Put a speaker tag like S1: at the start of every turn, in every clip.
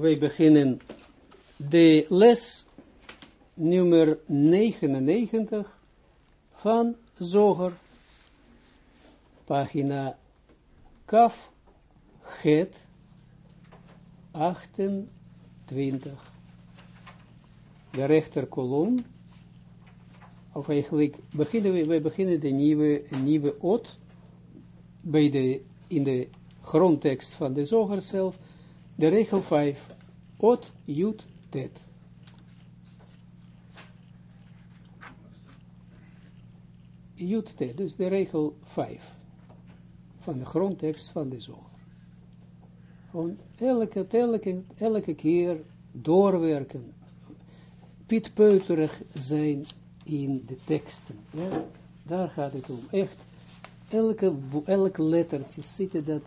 S1: wij beginnen de les nummer 99 van Zoger, pagina Kaf Het 28. De rechterkolom, of eigenlijk beginnen we, wij beginnen de nieuwe, nieuwe ot bij de, in de grondtekst van de zoger zelf, de regel 5, ot, jut, tet. Jut, tet, dus de regel 5 van de grondtekst van de zoger. Gewoon elke, elke, elke keer doorwerken, pitpeuterig zijn in de teksten. Daar gaat het om. Echt, elke, elke lettertje zitten dat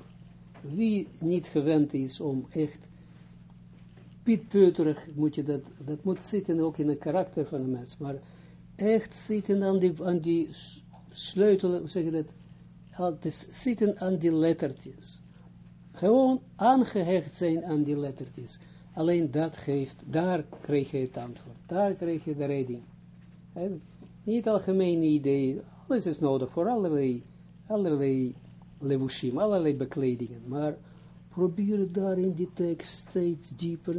S1: wie niet gewend is om echt pitpeuterig, moet je dat, dat moet zitten ook in het karakter van de mens, maar echt zitten aan die, aan die sleutel, hoe zeg je dat, het zitten aan die lettertjes. Gewoon aangehecht zijn aan die lettertjes. Alleen dat geeft, daar krijg je het antwoord. Daar krijg je de redding. Niet algemene idee. Alles is nodig voor allerlei, allerlei levushim, allerlei bekledingen. Maar probeer daar in die tekst steeds dieper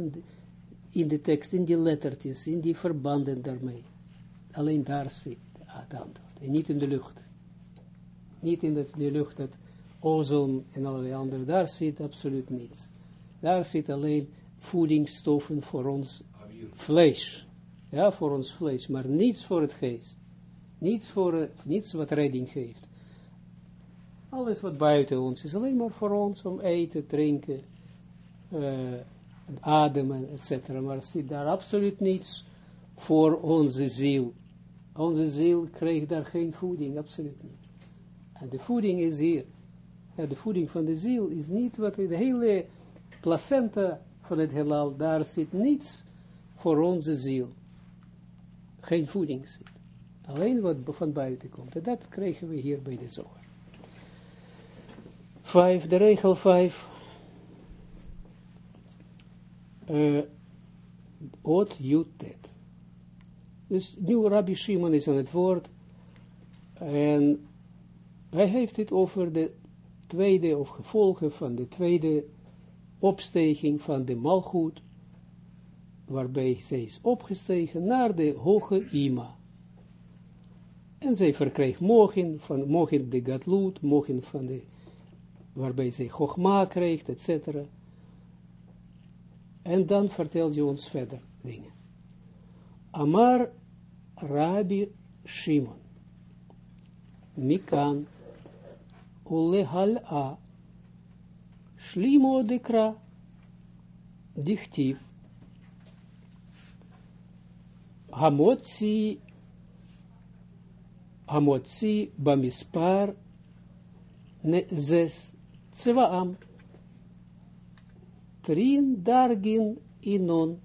S1: in de, tekst, in die lettertjes, in die verbanden daarmee. Alleen daar zit het antwoord. En niet in de lucht. Niet in de, de lucht, dat ozon en allerlei andere. Daar zit absoluut niets. Daar zit alleen voedingsstoffen voor ons vlees. Ja, voor ons vlees, maar niets voor het geest. Niets, voor, niets wat redding geeft. Alles wat buiten ons is alleen maar voor ons om eten, drinken, eh, ademen, etc. Maar zit daar absoluut niets voor onze ziel. Onze ziel krijgt daar geen voeding, absoluut niet. En de voeding is hier. De voeding van de ziel is niet wat de hele placenta van het heelal, daar zit niets voor onze ziel. Geen voeding zit. Alleen wat van buiten komt. En dat krijgen we hier bij de zorg. 5, de regel 5. Uh, Ot Jutet. Dus nu Rabbi Shimon is aan het woord. En hij heeft het over de tweede of gevolgen van de tweede opsteging van de malgoed. Waarbij zij is opgestegen naar de hoge Ima. En zij verkreeg mogen van mogen de Gadloed, mogen van de waarbij zij Chogma kreeg, etc. En dan vertelt je ons verder dingen. Amar Rabbi Shimon. Mikan Ulehala Shlimo dekra dichtiv Hamotzi Hamotzi bamispar zes Tsevaam Trin dargin inon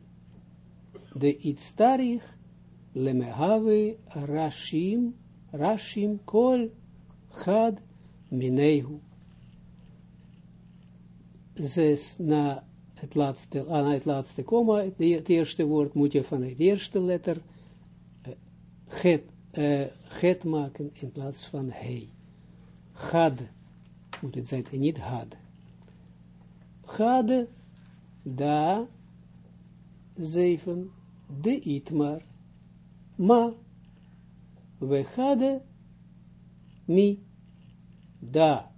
S1: de itztarich lemehave rashim rashim kol had minehu. Zes na het laatste, aan het laatste komma, het, eerste woord moet je van het eerste letter het, het maken in plaats van hij. Had, moet het niet had. Had, da, zeven, de itmar, ma, we hadden, mi, da,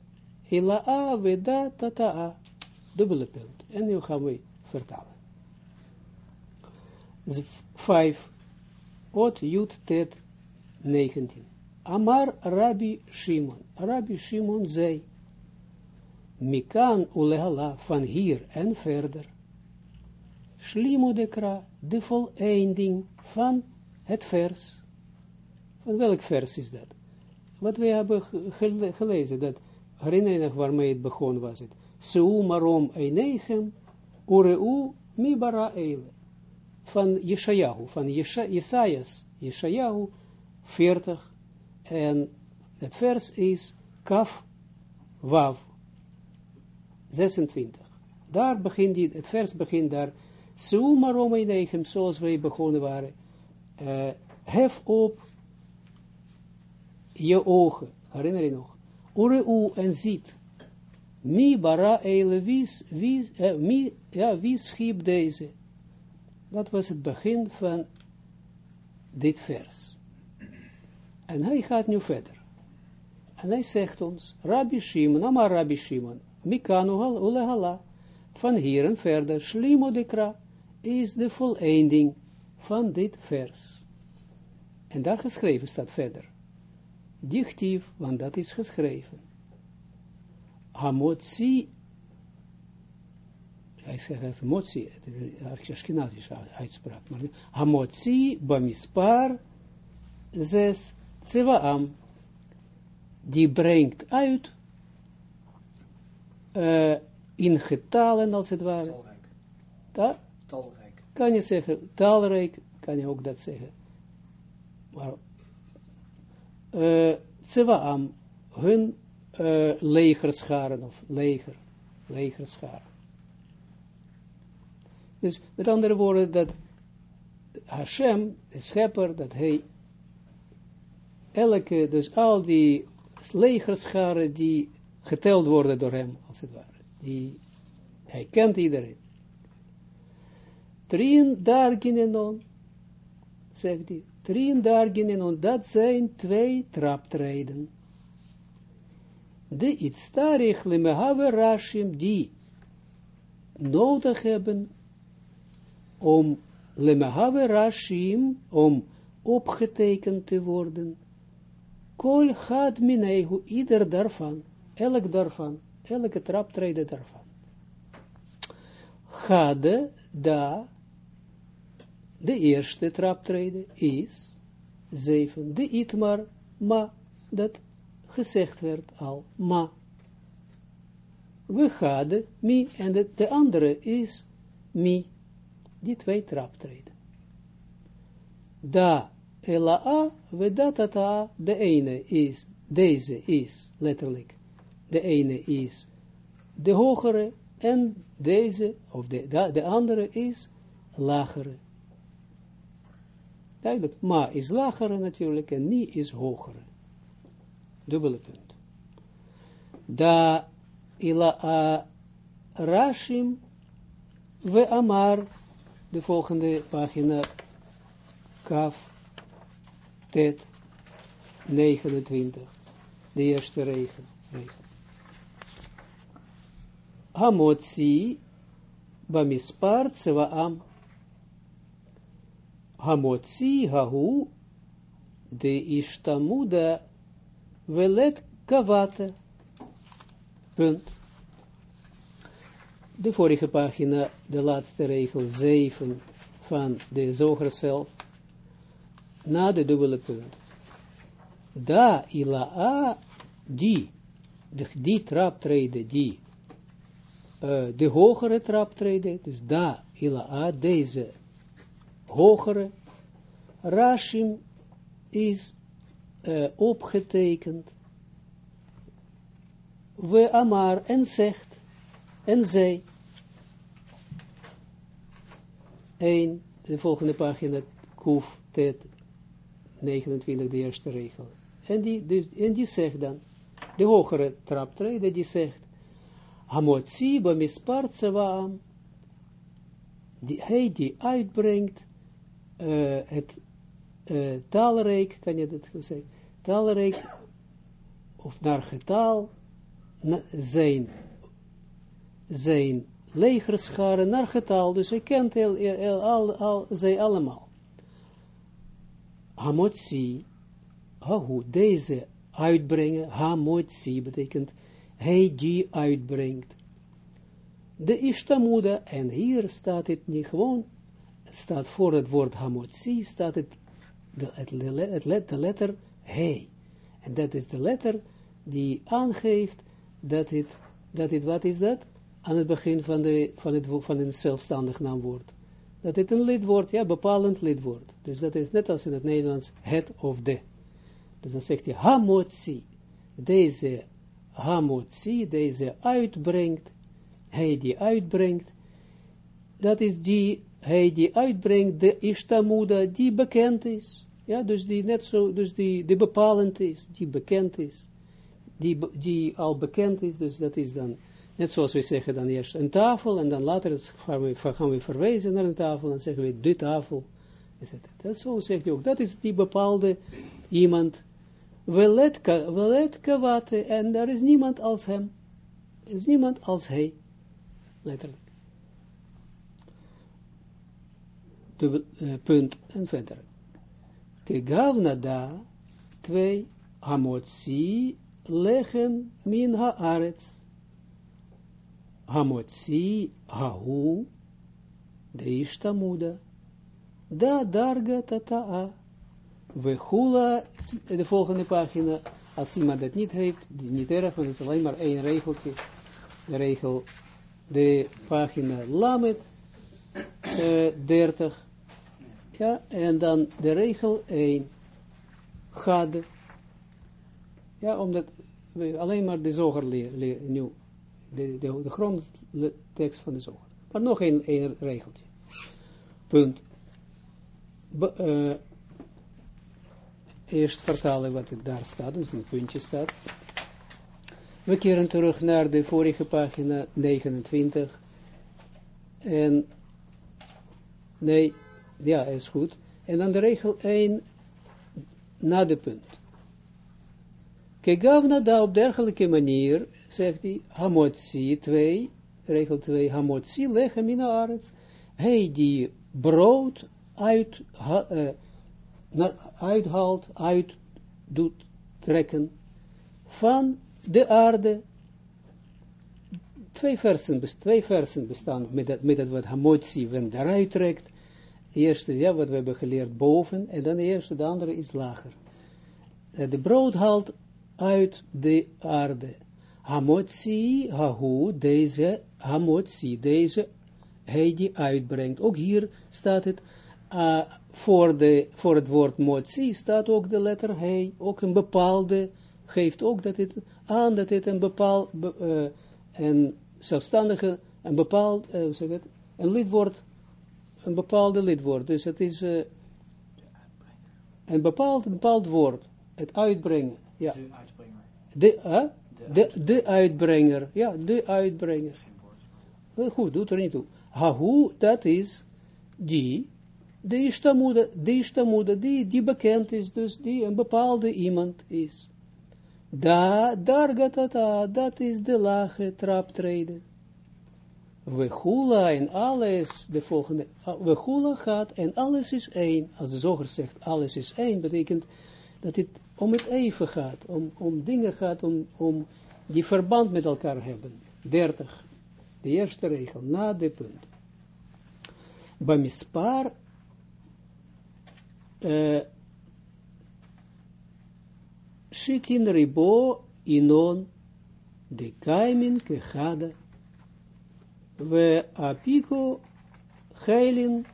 S1: hila'a, we da, tata'a, dubbele punt. En nu gaan we vertalen. Vijf, ot, jut, tet, 19. Amar Rabbi Shimon. Rabbi Shimon zei, Mikan ulehala, van hier en verder. Shlimo dekra, de voleinding van het vers. Van welk vers is dat? Wat we hebben gelezen, dat herinner waarmee het begon was het. Seu marom einechem, ureu mi bara eile. Van Yeshayahu, van Jesajas, Yeshayahu, 40. En het vers is Kaf Wav, 26. Daar begint die, het vers begint daar, Seumarom Einechem, zoals wij begonnen waren, uh, hef op je ogen, herinner je nog, Ureu en ziet, mi bara eile, wie, wie, uh, mi, ja, wie schiep deze? Dat was het begin van dit vers. En hij gaat nu verder. En hij zegt ons, Rabbi Shimon, Amar Rabbi Shimon, Mikanu ulehala, van hier en verder, Shlimo dekra, is de voleinding van dit vers. En daar geschreven staat verder. Dichtief, want dat is geschreven. Hamotzi, hij zegt motzi, het is Ashkenazische uitspraak, maar Hamotzi, bamispar, zes, tsevaam, die brengt uit, uh, in getalen als het ware.
S2: Talrijk. Talrijk.
S1: Kan je zeggen, talrijk, kan je ook dat zeggen. Maar, uh, hun uh, legerscharen, of leger, legerscharen. Dus met andere woorden, dat Hashem, de schepper, dat hij elke, dus al die legerscharen die geteld worden door hem, als het ware. Die, hij kent iedereen. Trien darginenon, zegt hij, trien darginenon, dat zijn twee traptreden. De itztarich lemehave rashim, die nodig hebben om lemehave rashim, om opgetekend te worden, kol had minehu, ieder daarvan, elk daarvan, elke traptreden daarvan. Gade, da, de eerste traptreden is, zeven, de itmar, ma, dat gezegd werd al, ma. We hadden mi, en de, de andere is mi, die twee traptreden. Da, ela we datata, de ene is, deze is, letterlijk, de ene is de hogere, en deze, of de, de andere is lagere. Duidelijk, ma is lagere natuurlijk, en mi is hogere. Dubbele punt. Da ila a rashim we amar, de volgende pagina, kaf, tet, 29, de eerste regel. regel. Hamotzi bamispar tsevaam. Hamotzi hahu de ishtamuda velet kavata. Punt. De vorige pagina, de laatste regel 7 van de zoger zelf, na de dubbele punt. Da ila'a die, de, die traptreden, die, uh, de hogere traptreden, dus da ila'a, deze hogere, Rashim is uh, opgetekend, we amar en zegt, en zij, een, de volgende pagina, kuf, tet, 29, de eerste regel. En die, dus, en die zegt dan, de hogere traptreden, die zegt, Hamotzi bamispar tsevaam, die hij die uitbrengt, uh, het uh, taalrijk, kan je dat zeggen, taalrijk, of naar getal, na, zijn, zijn legerscharen naar getal, dus hij kent al, al, al, zij allemaal. Hamotzi, hahu, deze uitbrengen, hamotzi betekent hij die uitbrengt. De ishtamuda, en hier staat het niet gewoon, staat voor het woord hamotzi, staat het, de, het, het, de letter hij. En dat is de letter die aangeeft dat het, dat het, wat is dat? Aan het begin van, de, van, het, van een zelfstandig naamwoord. Dat het een lidwoord, ja, bepalend lidwoord. Dus dat is net als in het Nederlands het of de. Dus dan zegt hij hamotzi. Deze hamotzi, deze uitbrengt, hij die uitbrengt, dat is die, hij die uitbrengt de Ishtamuda, die bekend is. Ja, dus die net zo, dus die, die bepalend is, die bekend is. Die, die al bekend is, dus dat is dan, net zoals we zeggen dan eerst een tafel, en dan later gaan we, verwijzen naar een tafel, en zeggen we de tafel. Dat zo zegt hij ook, dat is die bepaalde iemand, welet kawate, en er is niemand als hem. Is niemand als hij, letterlijk. Dubbel, uh, punt en verder. Kegavna da, twee, hamotzi, lechem min haaretz. Hamotzi, hahu, de ishtamuda. Da darga tata'a. We hula, de volgende pagina, als iemand dat niet heeft, niet erg, want het is alleen maar één regeltje. De regel, de pagina Lamet, uh, 30. Ja, en dan de regel 1. Gade. Ja, omdat we alleen maar de zoger leren. De, de, de grondtekst van de zoger. Maar nog een, een regeltje. Punt. Eerst vertalen wat het daar staat, dus een puntje staat. We keren terug naar de vorige pagina 29. En, nee, ja, is goed. En dan de regel 1 na de punt. Kegavna da op dergelijke manier, zegt hij, hamotzi 2, regel 2, hamotzi lechem in hij die brood uit, uh, uithaalt, uit doet trekken van de aarde. Twee versen, twee versen bestaan met dat, met dat wat hamotzi, wenn daaruit trekt, eerste, ja, wat we hebben geleerd boven, en dan de eerste, de andere is lager. Eh, de brood haalt uit de aarde. Hamotzi, hahu, deze, hamotzi, deze, hij die uitbrengt. Ook hier staat het, uh, voor, de, voor het woord motzi staat ook de letter hij, ook een bepaalde, geeft ook dat het aan dat het een bepaald, uh, een zelfstandige, een bepaald, uh, zeg het, een lidwoord een bepaalde lidwoord. Dus het is een bepaald, bepaald woord. Het uitbrengen. Ja.
S2: De uitbrenger.
S1: De, de, de, uitbrenger. Ja, de uitbrenger. Uh, goed, doet er niet toe. Hahu, dat is die, de ishtamuda, de ishtamuda, die, die bekend is, dus die een bepaalde iemand is. Da, dargatata, dat is de lage traptreden. We hula en alles, de volgende, we hula gaat en alles is één. Als de zoger zegt alles is één, betekent dat het om het even gaat, om, om dingen gaat, om, om die verband met elkaar hebben. 30. De eerste regel, na de punt. Bamispar uh, Shitin ribo inon de kaimin kechada we apiko heilin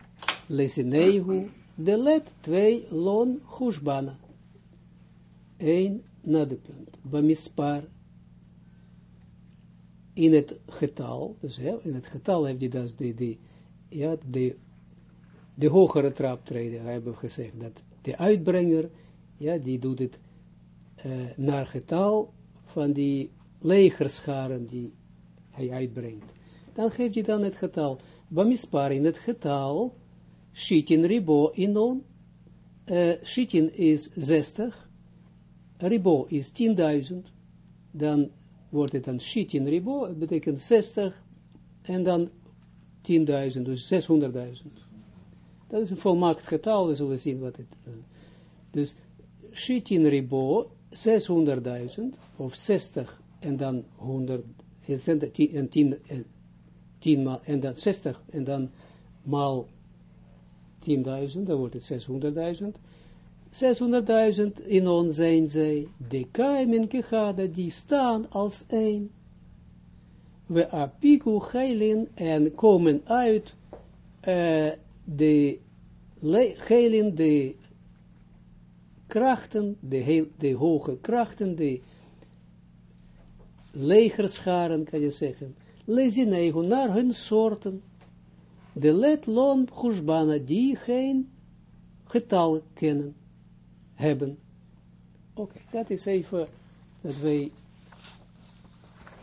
S1: lesineihu de let 2 lon hushbana. 1 na punt. Bamispar. In het getal, dus in het getal heeft hij dus de, de, ja, de, de hogere traptreden, hebben we gezegd, dat de uitbrenger, ja, die doet het uh, naar getal van die legerscharen die hij uitbrengt dan geeft hij dan het getal. Bamispar in het getal, shitin ribo inon, uh, shitin is 60, ribo is 10.000, dan wordt het dan shitin ribo, betekent 60, en dan 10.000, dus 600.000. Dat is een volmaakt getal, we zullen zien wat het uh, Dus shitin ribo, 600.000, of 60, en dan 100, en 10, 10 maal, en dan 60, en dan maal 10.000, dan wordt het 600.000. 600.000 in ons zijn zij, de kaimen die staan als één. We apiku heilin en komen uit uh, de heilin, de krachten, de, de hoge krachten, de legerscharen, kan je zeggen, lezinehu, naar hun soorten, de let lon hushbana, die geen getal kennen, hebben. Oké, dat is even, dat wij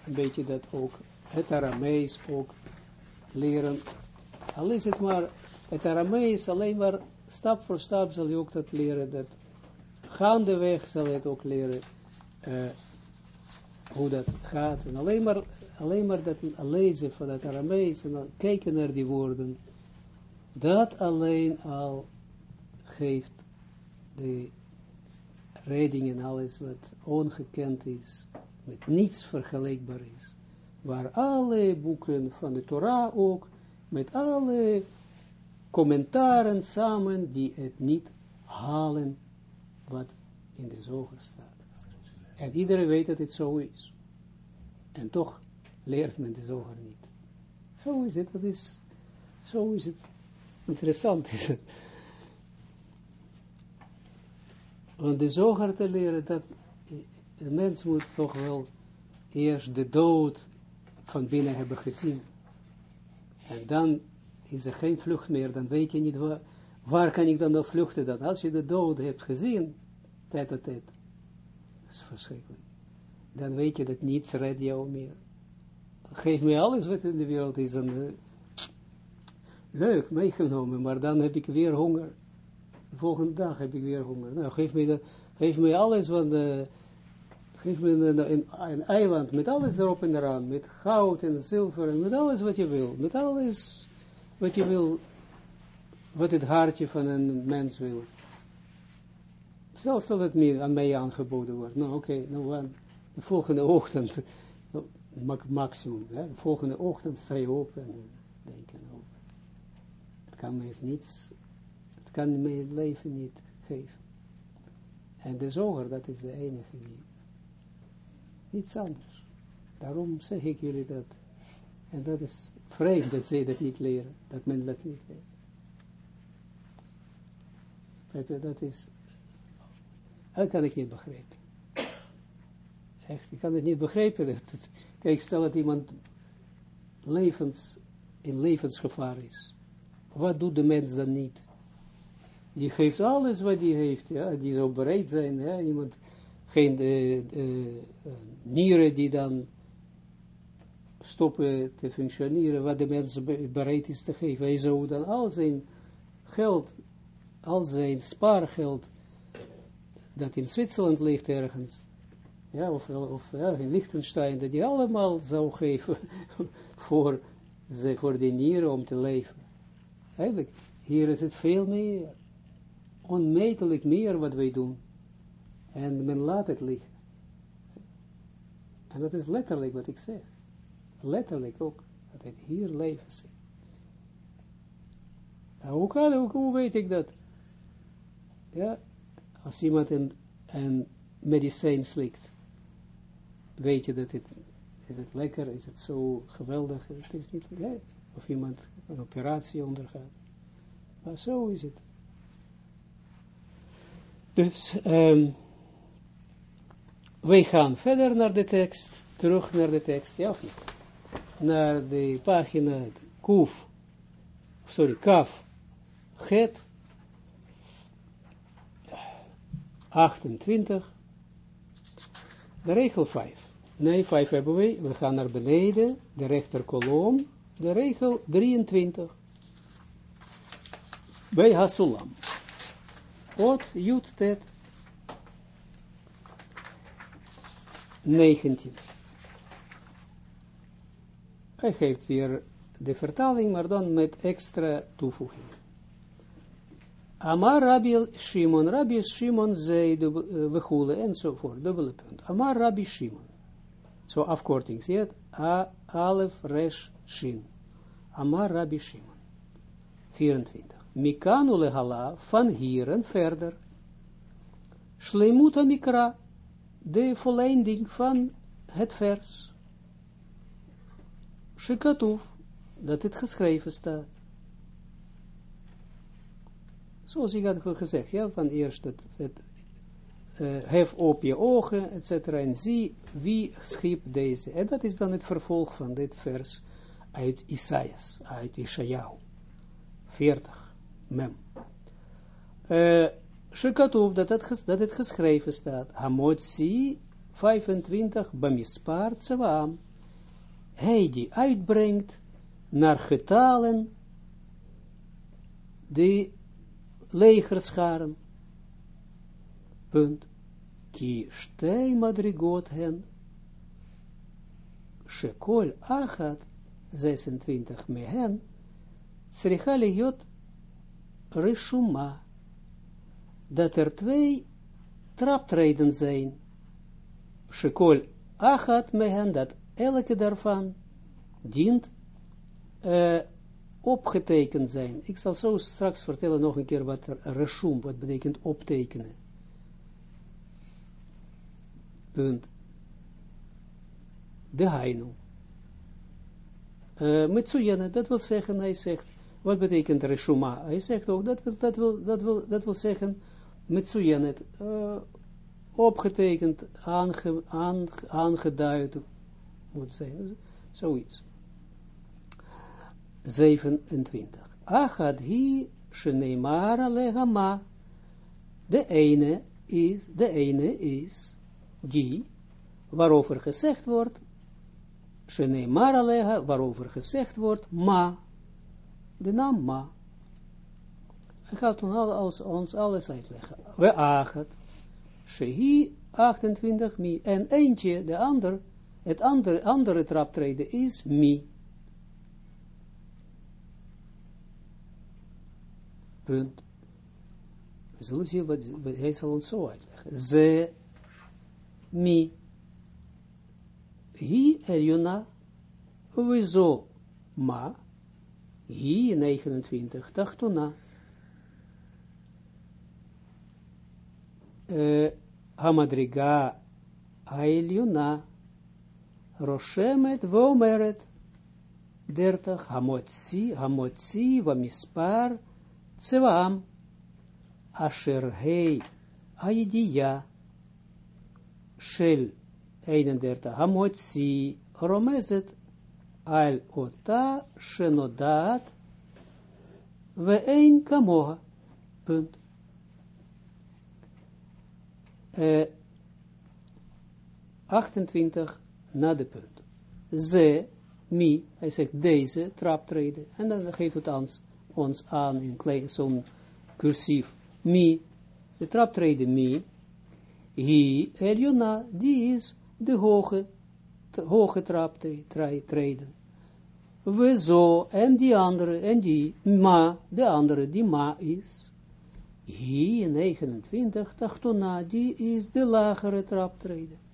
S1: een beetje dat ook, het Aramees ook leren, al is het maar, het Aramees alleen maar, stap voor stap zal je ook dat leren, dat gaandeweg zal je het ook leren, uh, hoe dat gaat, en alleen maar, alleen maar dat lezen van het Aramees, en dan kijken naar die woorden, dat alleen al geeft de redding en alles wat ongekend is, met niets vergelijkbaar is. Waar alle boeken van de Torah ook, met alle commentaren samen, die het niet halen wat in de zoger staat. En iedereen weet dat het zo is. En toch leert men de zoger niet. Zo is het, dat is, zo is het. Interessant is het. Want de zoger te leren, dat de mens moet toch wel eerst de dood van binnen hebben gezien. En dan is er geen vlucht meer, dan weet je niet waar, waar kan ik dan nog vluchten dan. Als je de dood hebt gezien, tijd tot tijd, dat is verschrikkelijk. Dan weet je dat niets redt jou meer. Geef me alles wat in de wereld is, dan uh, leuk, meegenomen, maar dan heb ik weer honger. De volgende dag heb ik weer honger. Nou, geef me, geef me alles wat... de Geef me een, een, een, eiland met alles erop en eraan, met goud en zilver en met alles wat je wil, met alles wat je wil, wat het hartje van een mens wil. Zelfs dat het meer aan mij aangeboden wordt. Nou oké, okay, nou de volgende ochtend, maximum, hè, de volgende ochtend sta je op en denken, oh, het kan me niets, het kan me het leven niet geven. En de zoger, dat is de enige die niets anders. Daarom zeg ik jullie dat. En dat is vreemd dat zij dat niet leren, dat men dat niet leert. Dat is, dat kan ik niet begrijpen. Echt, ik kan het niet begrijpen. Kijk, stel dat iemand levens, in levensgevaar is. Wat doet de mens dan niet? Die geeft alles wat hij heeft, ja, die zou bereid zijn, iemand geen uh, uh, nieren die dan stoppen te functioneren, wat de mens bereid is te geven. Hij zou dan al zijn geld, al zijn spaargeld, dat in Zwitserland ligt ergens, ja, of, of ja, in Liechtenstein, dat hij allemaal zou geven voor, ze, voor de nieren om te leven. Eigenlijk, hier is het veel meer, onmetelijk meer wat wij doen. En men laat het liggen. En dat is letterlijk wat ik zeg. Letterlijk ook. Dat het hier leven zit. Nou, hoe, kan, hoe, hoe weet ik dat? Ja, als iemand een, een medicijn slikt, weet je dat het, is het lekker, is het zo geweldig, het is niet, ja, of iemand een operatie ondergaat. Maar zo is het. Dus, um, wij gaan verder naar de tekst, terug naar de tekst, ja of niet? Naar de pagina Kuf, sorry, Kaf, Het, 28, de regel 5. Nee, 5 hebben we, we gaan naar beneden, de rechterkolom, de regel 23. Bij Hasulam. Ot, Jut, Tet, 19. Hij geeft weer de vertaling, maar dan met extra toevoeging. Amar Rabbi Shimon, Rabbi Shimon zei, we goelen enzovoort, dubbele punt. Amar Rabbi Shimon. Zo afkorting, zie het? A, Alef, Resh, Shin. Amar Rabbi Shimon. 24. Mikanu lehala, van hier en verder. Shleimuta mikra, de volleinding van het vers. Shekatuf, dat het geschreven staat. Zoals ik had gezegd, ja, van eerst het, het uh, hef op je ogen, etc. En zie wie schiep deze. En dat is dan het vervolg van dit vers uit Isaias, uit Isaiah. 40, mem. Uh, Shekatuf, dat het, dat geschreven staat. Hamotzi 25, Bamispar Tsewaam. Hij die uitbrengt naar getalen de legerscharen. Punt. Ki shtei madrigot hen. Shekol achat 26 mehen. Sricha liot rishuma. Dat er twee traptreden zijn. Shekol achat mehen, dat elke daarvan dient uh, opgetekend zijn. Ik zal zo straks vertellen nog een keer wat reshum, wat betekent optekenen. Punt. De Hainu. Uh, dat wil zeggen, hij zegt, wat betekent reshuma? Hij zegt ook, dat wil, dat wil, dat wil, dat wil zeggen, Metsuyene, uh, opgetekend, aange, aangeduid, moet zijn, zoiets. 27. Achad hi sheneimara legama. De ene is, de ene is, die, waarover gezegd wordt, sheneimara lega, waarover gezegd wordt, ma. De naam ma. Hij gaat ons, ons alles uitleggen. We achad. Shehi 28 mi. En eentje, de ander, het andere, andere traptreden is mi. Punt. We zullen zien wat, hij zal ons zo uitleggen. Ze, mi, hi eljona, zo ma, hi 29, tachtona. Uh, hamadriga ailiona, roshemet vomeret, 30, hamotzi, hamotzi, vamispar, Tsevaam, Asher Hei, Aidia, Shel 31, Hamotzi, Romezet, Al Ota, Shenodat, Ve'ein Kamoha. Punt. Uh, 28 na de punt. Ze, mi, hij zegt deze traptreden. En dan geeft het ons ons aan in zo'n cursief. Mi, de traptreden mi, hi, Eliona, die is de hoge, de hoge traptreden. We zo, en die andere, en die ma, de andere, die ma is. Hi, 29, tachtona, die is de lagere traptreden.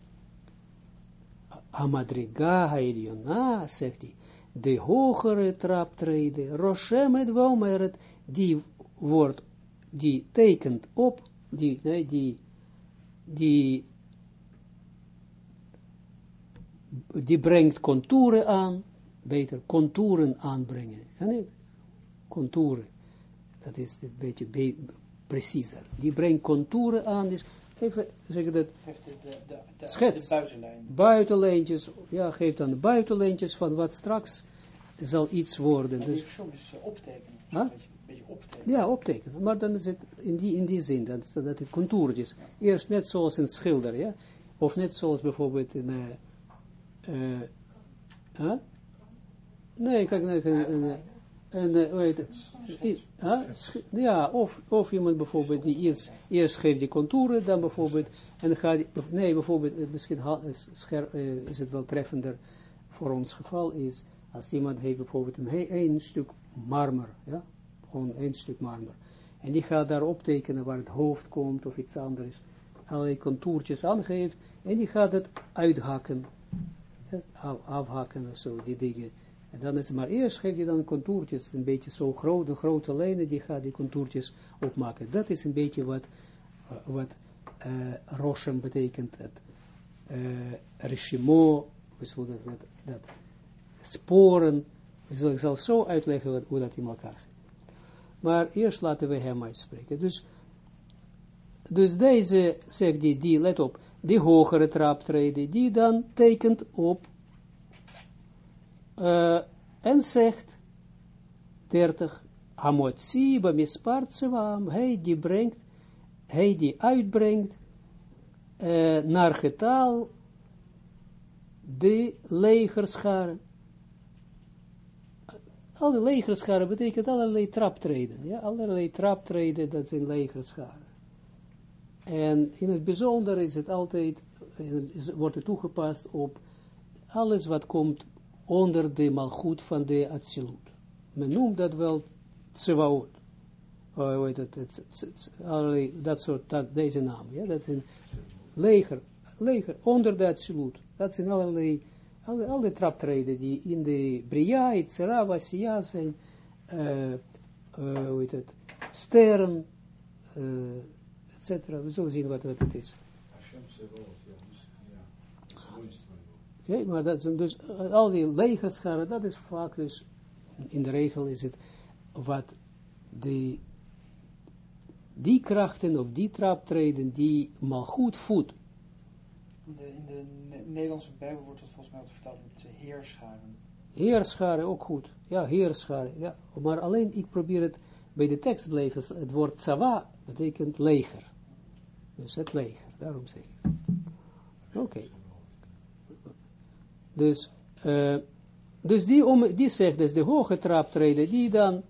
S1: Amadriga, Eliona, zegt hij, de hogere traptreden, Roshemet Womeret, die wordt, die tekent op, die, nee, die, die, die brengt contouren aan, beter contouren aanbrengen, nee, contouren, dat is een beetje be preciezer, die brengt contouren aan, dus even zeggen dat, de, de, de, schets, buitenlijntjes, ja, geeft dan de buitenlijntjes van wat straks zal iets worden. Dus,
S2: soms optekenen,
S1: huh? een beetje optekenen. Ja, optekenen, maar dan is het in die, in die zin, dat, dat het contourtjes, eerst net zoals een schilder, ja, of net zoals bijvoorbeeld een, uh, uh, huh? nee, kijk, nee, een, een, en uh, weet het, ja, of, of iemand bijvoorbeeld die eerst, eerst geeft die contouren, dan bijvoorbeeld, en dan gaat, nee, bijvoorbeeld, misschien scher, uh, is het wel treffender voor ons geval, is, als iemand heeft bijvoorbeeld een, een stuk marmer, ja, gewoon een stuk marmer, en die gaat daar optekenen waar het hoofd komt, of iets anders, allerlei contourtjes aangeeft, en die gaat het uithakken, af, afhakken of zo, die dingen, en dan is het maar eerst geef je dan contourtjes, een beetje zo groot, de grote lijnen, die gaat die contourtjes opmaken. Dat is een beetje wat, uh, wat uh, betekent, het uh, Rishimo, dat, dat, dat sporen, ik zal zo uitleggen wat, hoe dat in elkaar zit. Maar eerst laten we hem uitspreken. Dus dus deze, zegt die, die, let op, die hogere traptreden, die dan tekent op uh, en zegt 30, Hamotzi bamispart zewaam, hij die brengt, hij die uitbrengt uh, naar getal de legerscharen. Alle legerscharen betekent allerlei traptreden. Ja, allerlei traptreden, dat zijn legerscharen. En in het bijzonder is het altijd, wordt het toegepast op alles wat komt onder de malgoed van de Atsilut. Men noemt dat wel Tsevaot. Oh, weet het, het, dat soort, dat, deze naam, ja, dat is leger, leger, onder de Atsilut. Dat zijn allerlei, alle, alle traptreden die in de Bria, Itzera, Vasia zijn, uh, uh, het, sterren, uh, etc. We zullen zien wat, wat het is. Ja, maar dat is dus, al die legerscharen, dat is vaak dus, in de regel is het wat de, die krachten of die traptreden die maar goed voedt.
S2: In de, in de Nederlandse Bijbel wordt het volgens mij altijd vertaald met heerscharen.
S1: Heerscharen, ook goed. Ja, heerscharen. Ja. Maar alleen, ik probeer het bij de tekst blijven. Het woord sawa betekent leger. Dus het leger, daarom zeg ik. Oké. Okay. Dus, uh, dus die, om, die zegt dus de hoge traptreden, die dan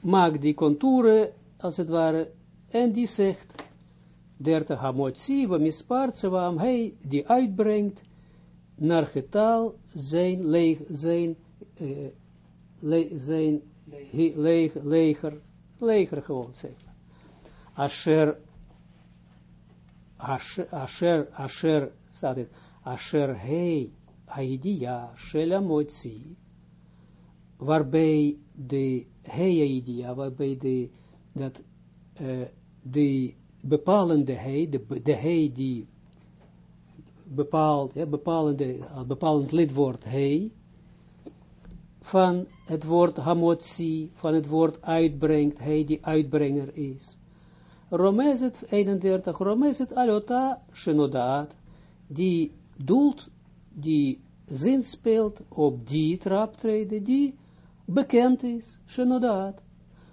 S1: maakt die contouren, als het ware, en die zegt, 30 hamotzi, wa mispart, zwaam, hij die uitbrengt naar getal zijn, leeg, zijn, uh, zijn leger, leger, leger gewoon, zeg maar. Asher asher, asher, staat het, asher hei, haidia, shela motzi, waarbij de hei haidia, waarbij de, dat, uh, de bepalende hei, de, de die bepaalt, ja, bepalende, bepalend lidwoord hei, van het woord hamotzi, van het woord uitbrengt, hij die uitbrenger is. Romezet 31, Romezet alota shenodaat, die doelt, die zin speelt op die traptreden, die bekend is, shenodaat.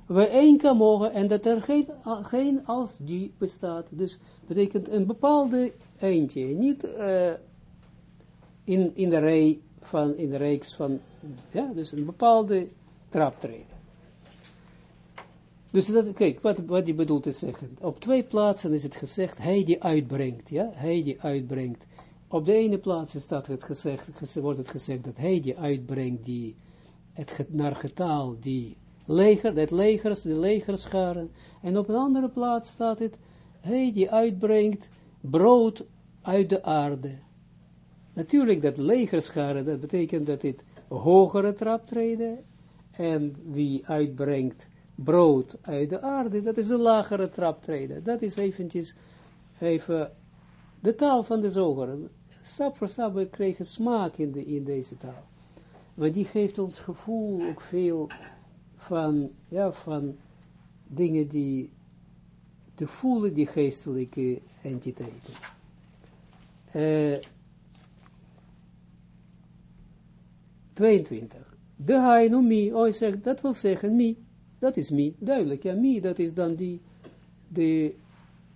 S1: We kan mogen en dat er geen, geen als die bestaat. Dus betekent een bepaalde eentje, niet uh, in, in de rij van, in de reeks van, ja, dus een bepaalde traptreden. Dus dat, kijk, wat, wat die bedoelt te zeggen. Op twee plaatsen is het gezegd, hij die uitbrengt, ja, hij die uitbrengt. Op de ene plaats staat het gezegd, wordt het gezegd dat hij die uitbrengt, die het naar getaal, die leger, dat legers, de legerscharen. En op een andere plaats staat het, hij die uitbrengt brood uit de aarde. Natuurlijk dat legerscharen, dat betekent dat dit hogere traptreden, en wie uitbrengt brood uit de aarde, dat is een lagere traptreden. Dat is eventjes, even, de taal van de zoger. Stap voor stap, we kregen smaak in, in deze taal. Maar die geeft ons gevoel ook veel van, ja, van dingen die te voelen, die geestelijke entiteiten. Uh, 22. De hainu mi, oh, zegt, dat wil zeggen mi. Dat is mi, duidelijk. Ja, mi, dat is dan die, de,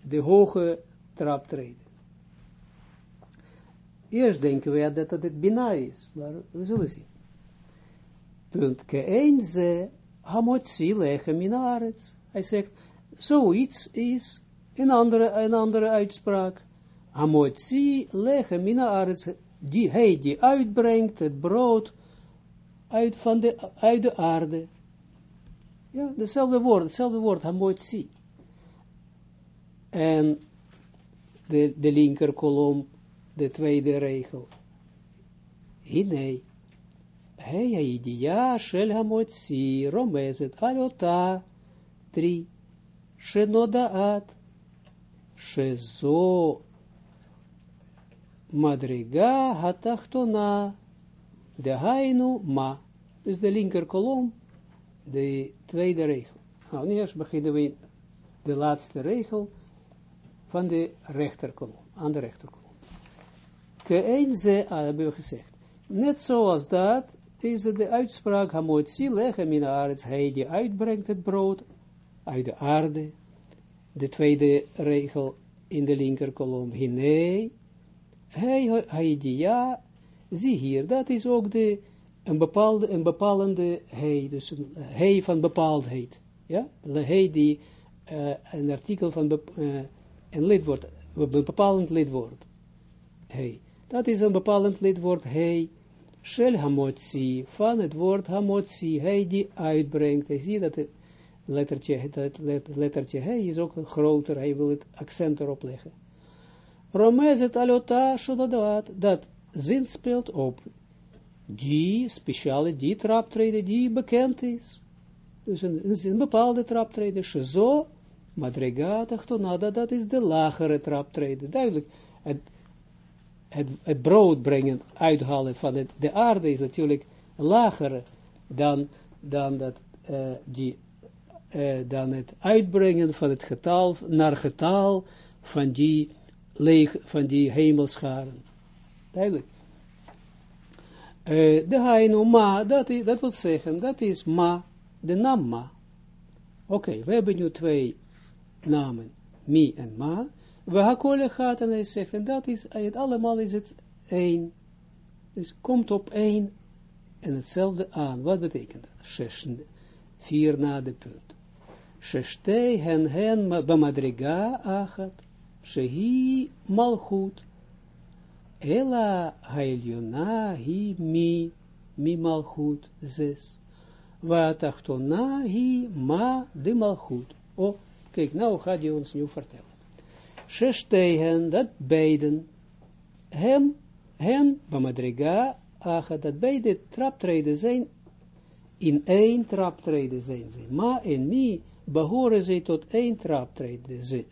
S1: de hoge traptreden. Eerst denken we dat het binair is, maar we zullen zien. Punt. Kein ze hamotzi lechem minarets. Hij zegt, zoiets is een andere, een andere uitspraak. Hamotzi lechem minarets, die hij die uitbrengt, het brood uit, van de, uit de aarde. Ja, hetzelfde woord, hetzelfde woord, hamotzi. En de, de linker kolom, de tweede regel. Hine. Heya aidia shel hamotzi romezet alota. Drie. Shenodaat. Shezo. Madriga hatachtona. De hainu ma. Dus de linker kolom. De tweede regel. Nou, nu eerst beginnen we de laatste regel van de rechterkolom. Aan de rechterkolom. Kein ze, ah, hebben we gezegd. Net zoals dat is de uitspraak, hamotzi lechem in aards, hij die uitbrengt het brood uit de aarde. De tweede regel in de linkerkolom, hinei, hij, hij die ja, zie hier, dat is ook de, een bepaalde, een bepalende hij, dus een hij van bepaaldheid. Ja, de hij die uh, een artikel van, uh, een lidwoord, een bepalend lidwoord. Hij. Dat is een bepalend lidwoord hij. Shel hamotzi, van het woord hamotzi, hij die uitbrengt. Je ziet dat het lettertje, dat lettertje hij is ook groter, hij wil het accent erop leggen. Romezet alota shodadat, dat zin speelt op die speciale, die traptreden die bekend is. Dus een, een bepaalde traptreden, zo, madrigata, tonada, dat is de lagere traptreden. Duidelijk, het, het, het brood brengen, uithalen van het, de aarde is natuurlijk lager dan, dan, dat, uh, die, uh, dan het uitbrengen van het getal, naar getal van die, leeg, van die hemelscharen. Duidelijk. Uh, de haino ma, dat, is, dat wil zeggen, dat is ma, de naam ma. Oké, we hebben nu twee namen, mi en ma. We hakole gaat en hij zegt, en dat is, het allemaal is het één. Dus komt op één en hetzelfde aan. Wat betekent dat? Zes, vier na de punt. Sheshtei hen hen bamadriga achat, shehi malchut, ela hailiona hi mi, mi malchut, zes. Watachtona hi ma de malchut. Oh, kijk, nou gaat hij ons nu vertellen. Sheshtehen, dat beiden, hem, hen, bamadriga, ach, dat beide traptreden zijn, in één traptreden zijn ze. Ma en mi behoren ze tot één traptreden. Ze.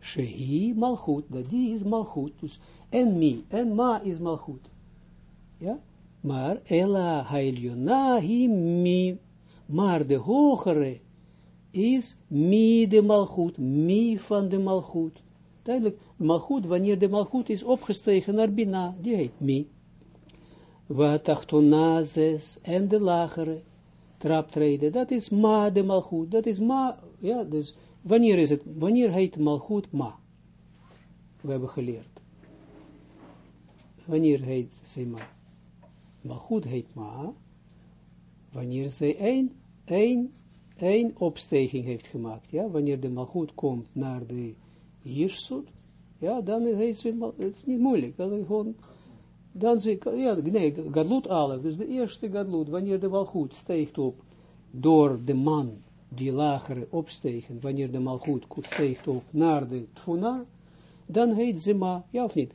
S1: Shehi malchut, dat die is malchut, dus en mi, en ma is malchut. Ja? Maar ela hailiona hi mi, maar de hogere is mi de malchut, mi van de malchut. Duidelijk, malchut, wanneer de malchut is opgestegen naar Bina, die heet mi. Wat achtonazes en de lagere traptreden, dat is ma de malchut, dat is ma, ja, dus wanneer is het, wanneer heet malchut ma? We hebben geleerd. Wanneer heet ze ma? Malchut heet ma, wanneer zij een, een een opstijging heeft gemaakt, ja, wanneer de malgoed komt naar de Jirsut, ja, dan is het, het is niet moeilijk, dan gewoon, dan ze, ja, nee, Gadlut Alef, dus de eerste Gadlut, wanneer de malgoed stijgt op, door de man, die lagere opstegen, wanneer de malgoed stijgt op naar de Tfuna, dan heet ze ma, ja of niet,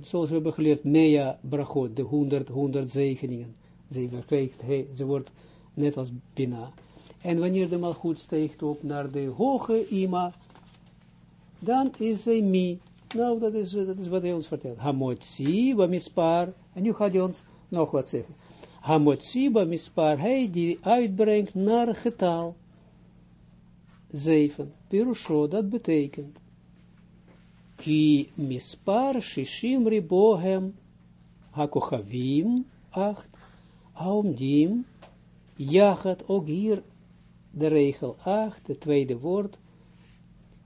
S1: zoals we hebben geleerd, Mea Brachot, de honderd, honderd zegeningen, ze, krijgt, ze wordt net als Bina, en wanneer de malgoed steekt op naar de hoge ima, dan is hij mi. Nou, dat is, dat is wat hij ons vertelt. Hamotzi mispar. En nu gaat hij ons nog wat zeggen. Hamotzi mispar. Hij die uitbrengt naar getal. Zeven. Pirusho, dat betekent. Ki mispar shishim ribohem. Hakochavim. Acht. Aumdim. Jachat, hier de regel 8, het tweede woord,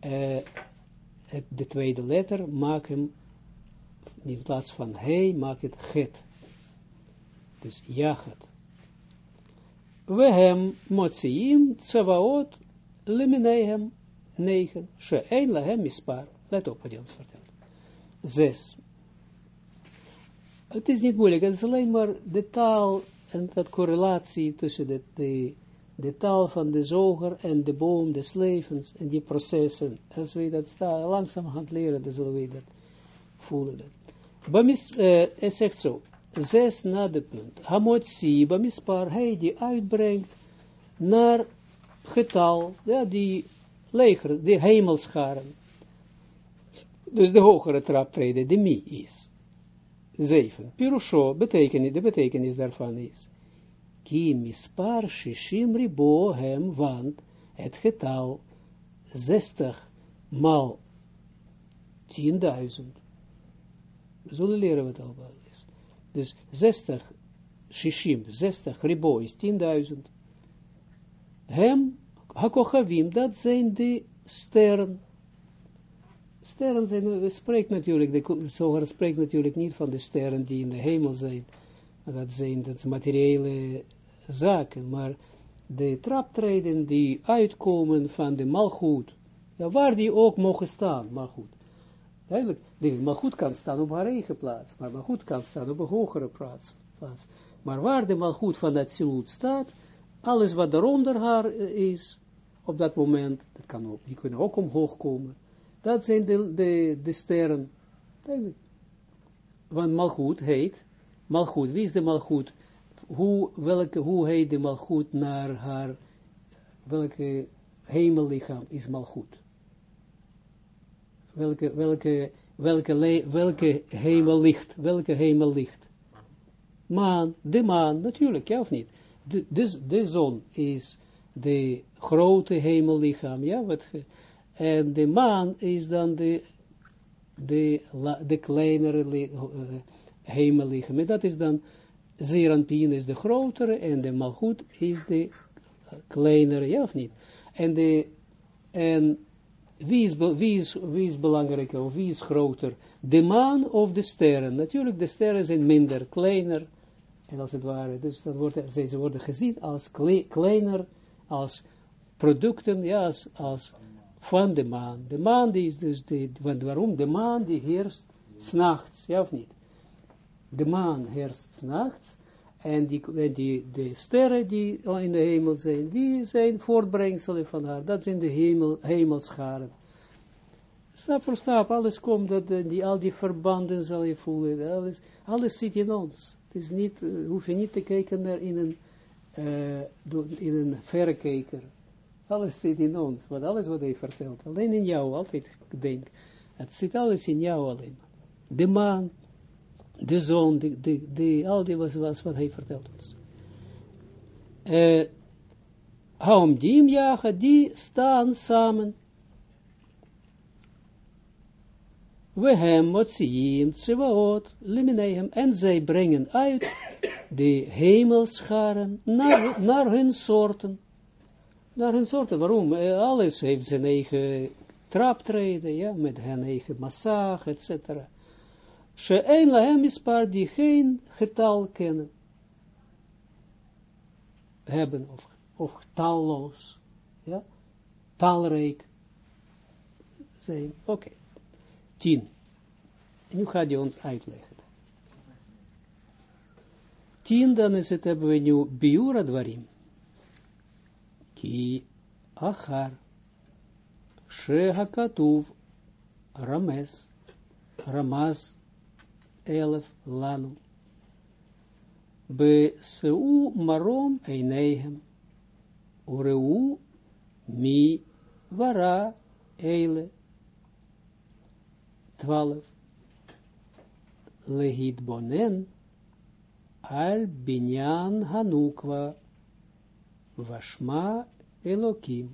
S1: uh, het, de tweede letter, maak hem, in plaats van hij, maak het het. Dus jachet. We hem motziim tsavaot liminehem 9. She'ein lahem mispar. Let op wat hij ons vertelt. 6. Het is niet moeilijk, het is alleen maar de taal en dat correlatie tussen de, de de taal van de zoger en de boom des levens en die processen. Als we dat staan, langzaam gaan leren, dan zullen we dat voelen. Bamis, uh, hij zegt zo, zes na de punt. Hamotsi, bamispar, hij die uitbrengt naar getal, ja, die leger, die hemelscharen. Dus de hogere traptreden, de mi is. Zeven. Pirusho, betekenis, de betekenis daarvan is ki mispar shishim ribo hem, want het getal 60 maal 10.000. We zullen leren wat allemaal is. Dus 60, shishim, 60 ribo is 10.000. Hem, hakochavim, dat zijn de sterren. Sterren zijn, we spreken natuurlijk, de zoger spreekt natuurlijk niet van de sterren die in de hemel zijn. Dat zijn dat materiële zaken, maar de traptreden die uitkomen van de malgoed, ja, waar die ook mogen staan, malgoed. Duidelijk, de malgoed kan staan op haar eigen plaats, maar malgoed kan staan op een hogere plaats. Maar waar de malgoed van dat zilut staat, alles wat eronder haar is, op dat moment, dat kan ook, die kunnen ook omhoog komen. Dat zijn de, de, de sterren. Want malgoed heet, malgoed, wie is de malgoed? Hoe, welke, hoe heet de malgoed naar haar, welke hemellichaam is malgoed? Welke, welke, welke, welke hemellicht, welke hemellicht? Maan, de maan, natuurlijk, ja of niet? De, de, zon is de grote hemellichaam, ja, wat, en de maan is dan de, de, de kleinere uh, hemellichaam, en dat is dan, Zeranpien is de grotere, en de malchut is de kleinere, ja of niet? En de, en wie is, wie is, wie is belangrijker, of wie is groter? De maan of de sterren? Natuurlijk, de sterren zijn minder, kleiner, en als het ware, dus dan worden, ze worden gezien als kleiner, als producten, ja, als, van de maan. De maan die is dus, de, waarom? De maan die heerst s'nachts, ja of niet? De maan heerst s'nachts, en die, die, de sterren die in de hemel zijn, die zijn voortbrengselen van haar. Dat zijn de hemel, hemelscharen. Stap voor stap, alles komt, dat, die, al die verbanden zal je voelen, alles, alles zit in ons. Het is niet, uh, hoef je niet te kijken naar in een, uh, in een verrekijker. Alles zit in ons, wat alles wat hij vertelt. Alleen in jou, altijd denk. Het zit alles in jou alleen. De maan, de zon, de, de, de, al die was, wat hij vertelt ons. Uh, Haumdim jagen, die staan samen. We hem motziim tsevaot liminehem. En zij brengen uit de hemelscharen naar, naar hun soorten. Naar hun soorten. Waarom? Alles heeft zijn eigen traptreden, ja, met hun eigen massage, etc. She'en lahem ispar die geen getal kennen. Hebben, of, of talloos. Ja, talrijk zijn. Oké. Okay. Tien. En nu gaat hij ons uitleggen. Tien, dan is het, hebben we nu biura dwarim. Ki achar. Shehakatuv rames. Ramaz elf lanu. Be seu marom einehem. Ureu mi vara eile. Twaalf. Lehit bonen al binyan hanukwa vashma elokim.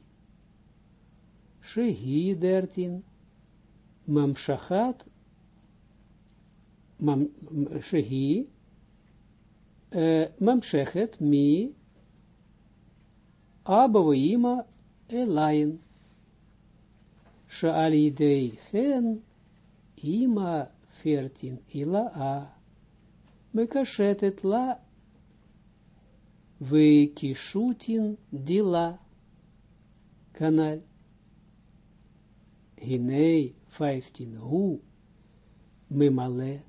S1: Shehi dertin mamshachat shehi mamshechet mi abavoima elayin. Shaalidei hen ima veertien ila a. Mekashetet la we kishutin dila kanal. Hinei vijftien hu memale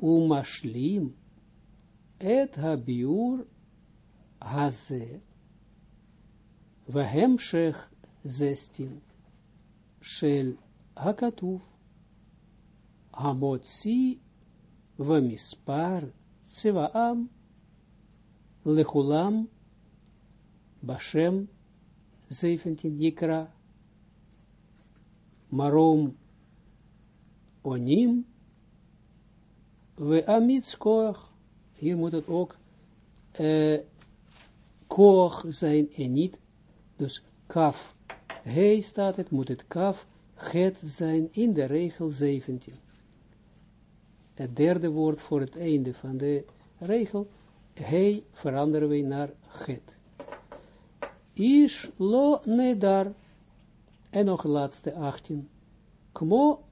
S1: umashlim et habiur haze vahemshech zestin shel hakatuf hamotzi vamispar tsevaam lechulam bashem 17 yikra marom onim we amits koch, hier moet het ook uh, zijn en niet, dus kaf, hij staat het, moet het kaf het zijn in de regel 17. Het derde woord voor het einde van de regel, hij veranderen we naar het. Ish lo nedar, en nog laatste 18. Kmo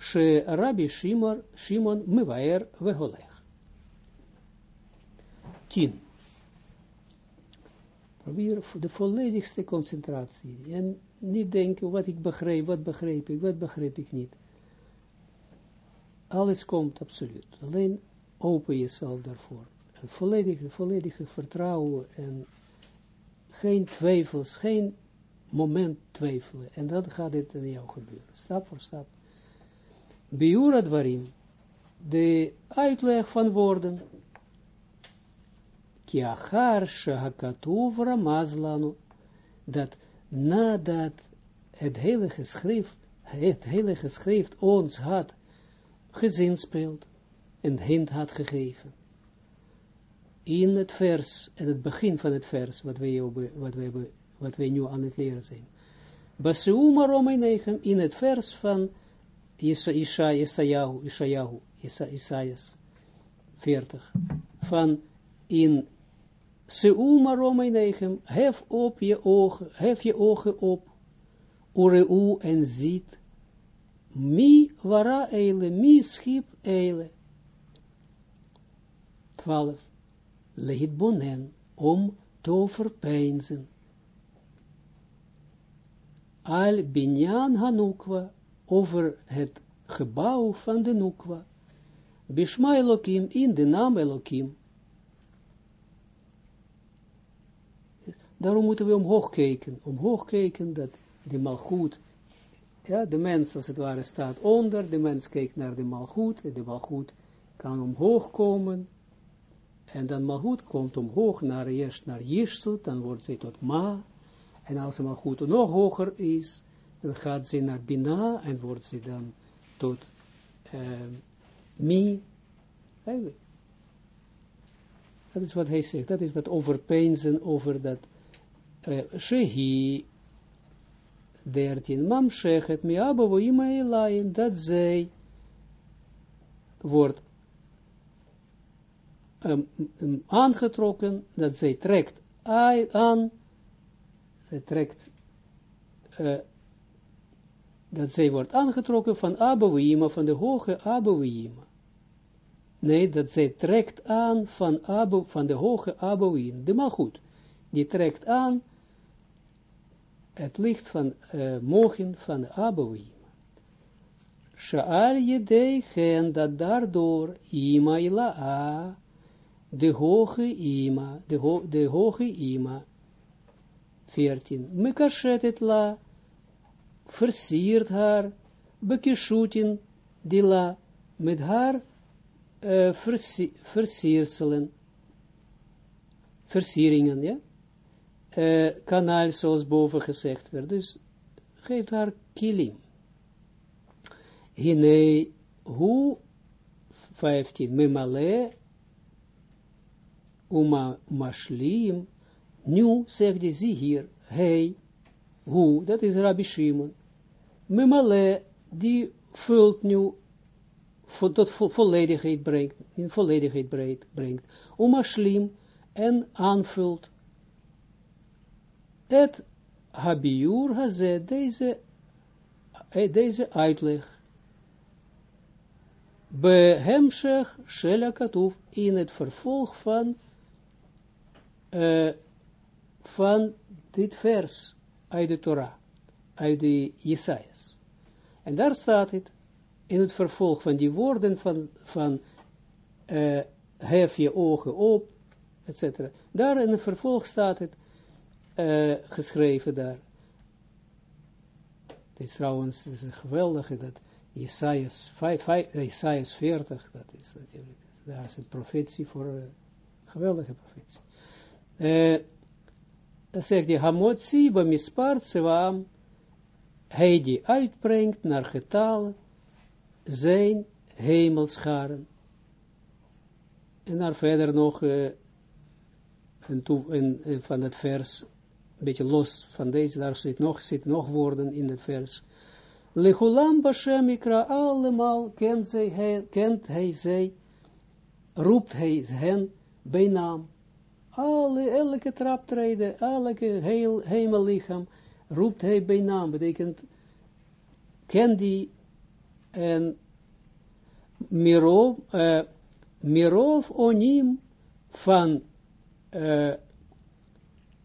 S1: she Rabbi Shimon, Shimon Mevaer Veholech. 10. Probeer de volledigste concentratie. En niet denken wat ik begreep, wat begreep ik, wat begreep ik niet. Alles komt absoluut. Alleen open jezelf daarvoor. Een volledige, volledige vertrouwen en geen twijfels, geen moment twijfelen. En dan gaat dit in jou gebeuren. Stap voor stap. Biurat waarin de uitleg van woorden Kiachar shahakatuv ramazlanu, dat nadat het hele geschrift, het hele geschrift ons had gezinspeeld en hint had gegeven. In het vers, en het begin van het vers, wat wij, wat wat wij nu aan het leren zijn. Baseuma Romeinechem, in het vers van Isaiah, Isaiah, Isaias 40, van in Seuma Romeinechem, hef op je ogen, hef je ogen op, ureu en ziet, mi wara eile, mi schip eile. 12. Leid bonen, om te verpeinzen. Al binyan hanukwa, over het gebouw van de nukwa. Bishma Elohim, in de naam Elohim. Daarom moeten we omhoog kijken. Omhoog kijken dat de malgoed, ja, de mens als het ware staat onder, de mens kijkt naar de malgoed, en de malgoed kan omhoog komen, en dan malgoed komt omhoog naar eerst naar Jirsut, dan wordt zij tot Ma, en als de malgoed nog hoger is, dan gaat ze naar Bina, en wordt ze dan tot uh, Mi. Dat is wat hij zegt, dat is dat overpeinzen over dat Shehi 13. Mam shechet mi abo ima elayin, dat zij wordt um, aangetrokken, dat zij trekt aan, zij trekt, uh, dat zij wordt aangetrokken van Abouima, van de hoge Abouima. Nee, dat zij trekt aan van, Abu, van de hoge Abouin, de malgoed. Die trekt aan het licht van uh, mogen van Abouim. Sha'al je hen dat daardoor ima ila'a, de hoge ima, de, de hoge ima, 14. Mekashet het la, versiert haar, bekishutin, die la, met haar uh, versi versierselen, versieringen, ja? uh, kanaal, zoals boven gezegd werd. Dus geeft haar kilim. Hine, hoe, 15, memale, uma mashlim, nu zegt hij, hier, hij, hoe, dat is Rabbi Shimon, memale, die vult nu, tot volledigheid brengt, in volledigheid brengt, uma slim, en aanvult, het habiur haze, deze, deze uitleg, behemshech shela katuf, in het vervolg van, uh, van dit vers uit de Torah, uit de Jesajas. En daar staat het, in het vervolg van die woorden van, van uh, hef je ogen op, etc. Daar in het vervolg staat het, uh, geschreven daar. Het is trouwens, is een geweldige, dat Jesajas, Jesajas 40, dat is natuurlijk, daar is een profetie voor, uh, geweldige profetie. Dan zegt hij, Hamotzi, Bamispar, Tsewaam, hij die uitbrengt naar getal zijn hemelscharen. En daar verder nog, uh, en, toe, en van het vers een beetje los van deze, daar zit nog, zit nog woorden in het vers. Lechulam Bashem ikra, allemaal kent, hij, kent hij zij, roept hij hen bij naam. Alle, elke traptreden, elke heel, hemellichaam, roept hij bij naam, betekent, ken die, en mirov, uh, mirov onim van, uh,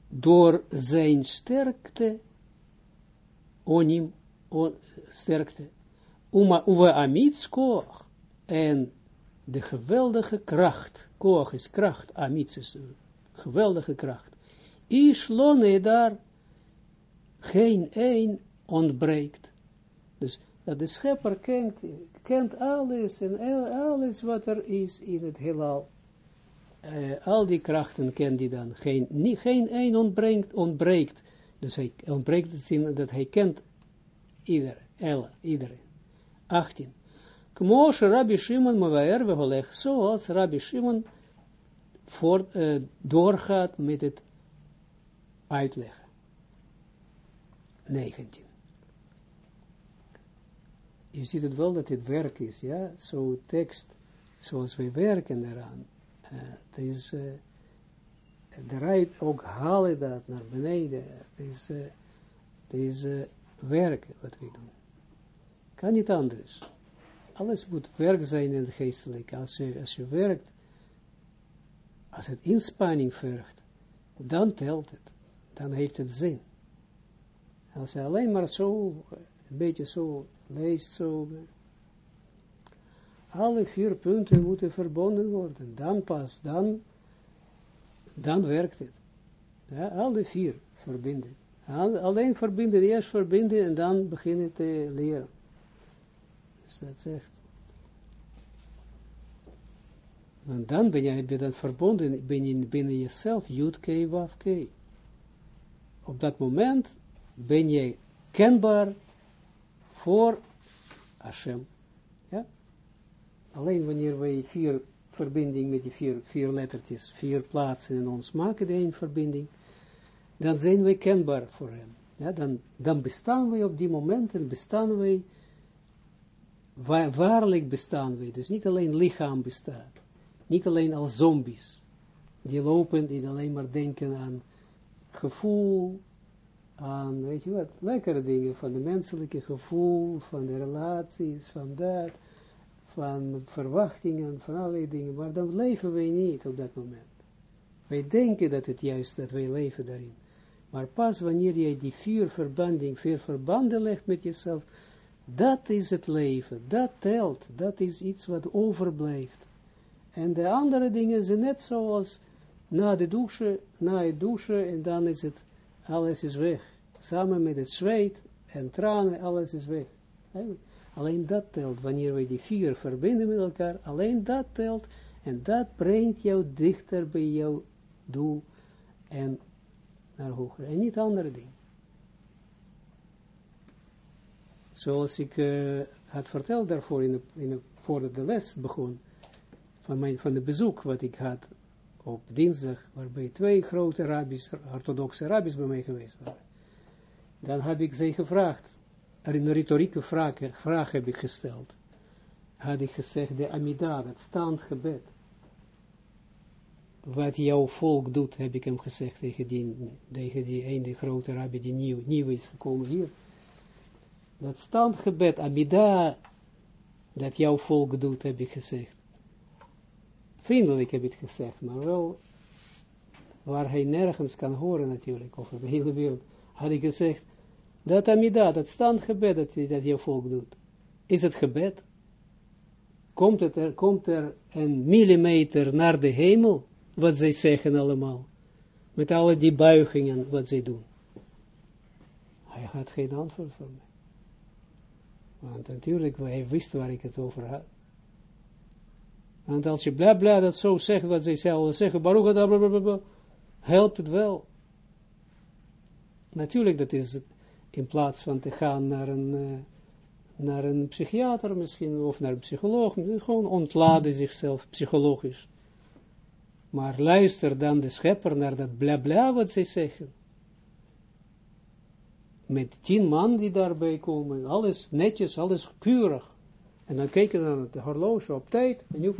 S1: door zijn sterkte, onim, on, sterkte, uma, uwe amits koch, en de geweldige kracht, koch is kracht, amits is geweldige kracht, islone daar, geen een ontbreekt. Dus dat de schepper kent, kent alles en alles wat er is in het heelal. Uh, al die krachten kent hij dan. Geen, nie, geen een ontbreekt, ontbreekt. Dus hij ontbreekt het zin dat hij kent ieder, elle, iedereen. 18. Kmoshe Rabbi Shimon Mavaer Veholeg, zoals Rabbi Shimon voort, uh, doorgaat met het uitleggen. 19. Je ziet het wel dat het werk is, ja, zo tekst, zoals wij werken eraan. Uh, het is, uh, ook halen dat naar beneden. Het is, uh, is uh, werk wat wij doen. Kan niet anders. Alles moet werk zijn in het geestelijk. Als je, als je werkt, als het inspanning vergt, dan telt het. Dan heeft het zin. Als je alleen maar zo, een beetje zo leest, zo, alle vier punten moeten verbonden worden. Dan pas, dan, dan werkt het. Ja, alle vier verbinden. Alleen verbinden, eerst verbinden en dan beginnen te leren. Dus dat zegt. Want dan ben je, ben je verbonden, ben je binnen jezelf, Jud K, K. Op dat moment ben je kenbaar voor Hashem. Ja? Alleen wanneer wij vier verbinding met die vier, vier lettertjes, vier plaatsen in ons maken, de één verbinding, dan zijn wij kenbaar voor hem. Ja, dan, dan bestaan wij op die momenten, bestaan wij, waarlijk bestaan wij. Dus niet alleen lichaam bestaat, niet alleen als zombies, die lopen, die alleen maar denken aan gevoel, aan, weet je wat, lekkere dingen van de menselijke gevoel, van de relaties, van dat, van verwachtingen, van allerlei dingen, maar dan leven wij niet op dat moment. Wij denken dat het juist, dat wij leven daarin. Maar pas wanneer jij die vier verbanding, vier verbanden legt met jezelf, dat is het leven, dat telt, dat is iets wat overblijft. En de andere dingen zijn net zoals na de douche, na het douchen, en dan is het, alles is weg. Samen met het zweet en tranen, alles is weg. Alleen dat telt, wanneer wij die vier verbinden met elkaar, alleen dat telt, en dat brengt jou dichter bij jouw doel, en naar hoger, en niet andere dingen. Zoals ik uh, had verteld daarvoor, in de, in voordat de les begon, van, mijn, van de bezoek wat ik had op dinsdag, waarbij twee grote rabbis, orthodoxe rabbis bij mij geweest waren. Dan heb ik ze gevraagd, er een retorieke vraag, vraag heb ik gesteld. Had ik gezegd, de Amida, het staand gebed. Wat jouw volk doet, heb ik hem gezegd tegen die, die ene grote rabbi die nieuw, is gekomen hier. Dat staand gebed, Amida, dat jouw volk doet, heb ik gezegd Vriendelijk heb ik gezegd, maar wel waar hij nergens kan horen natuurlijk, over de hele wereld, had ik gezegd, dat amida, dat standgebed dat, dat je volk doet, is het gebed? Komt, het er, komt er een millimeter naar de hemel, wat zij zeggen allemaal, met alle die buigingen, wat zij doen? Hij had geen antwoord voor mij. Want natuurlijk, hij wist waar ik het over had. Want als je bla bla dat zo zegt, wat zij zelf zeggen, Baruch blablabla, helpt het wel. Natuurlijk, dat is in plaats van te gaan naar een, uh, naar een psychiater misschien, of naar een psycholoog, gewoon ontladen zichzelf psychologisch. Maar luister dan de schepper naar dat bla bla wat zij zeggen. met tien man die daarbij komen, alles netjes, alles keurig. En dan kijken ze naar het horloge op tijd, en nu,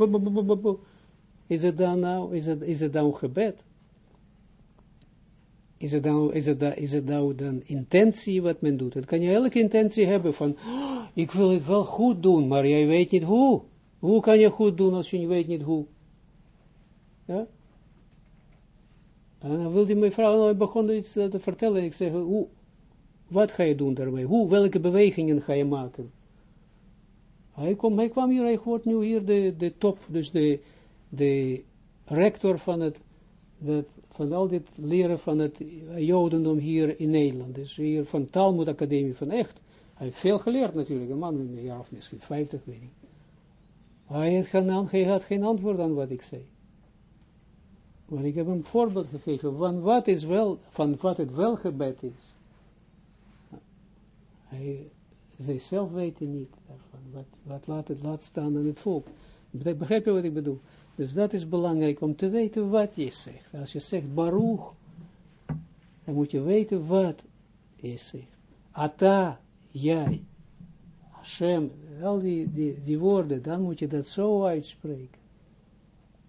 S1: is het dan nou, is het, is het dan gebed? Is het, dan, is, het, is het nou dan intentie wat men doet? Dan kan je elke intentie hebben van, oh, ik wil het wel goed doen, maar jij weet niet hoe. Hoe kan je goed doen als je weet niet hoe? Ja? En dan wilde mijn vrouw, nou, begon iets te vertellen. Ik zeg, hoe, wat ga je doen daarmee? Hoe, welke bewegingen ga je maken? Hij, kom, hij kwam hier, hij wordt nu hier de, de top, dus de, de rector van het, dat, van al dit leren van het jodendom hier in Nederland. Dus hier van Talmud Academie van echt. Hij heeft veel geleerd natuurlijk, een man een jaar of misschien vijftig, weet ik. Hij had, geen, hij had geen antwoord aan wat ik zei. Want ik heb een voorbeeld gegeven van wat is wel, van wat het wel gebed is. Hij, zij zelf weten niet. Wat, laat het laat staan aan het volk. Begrijp je wat ik bedoel? Dus dat is belangrijk om te weten wat je zegt. Als je zegt Baruch, dan moet je weten wat je zegt. Ata, jij, Hashem, al die, die, woorden, dan moet je dat zo uitspreken.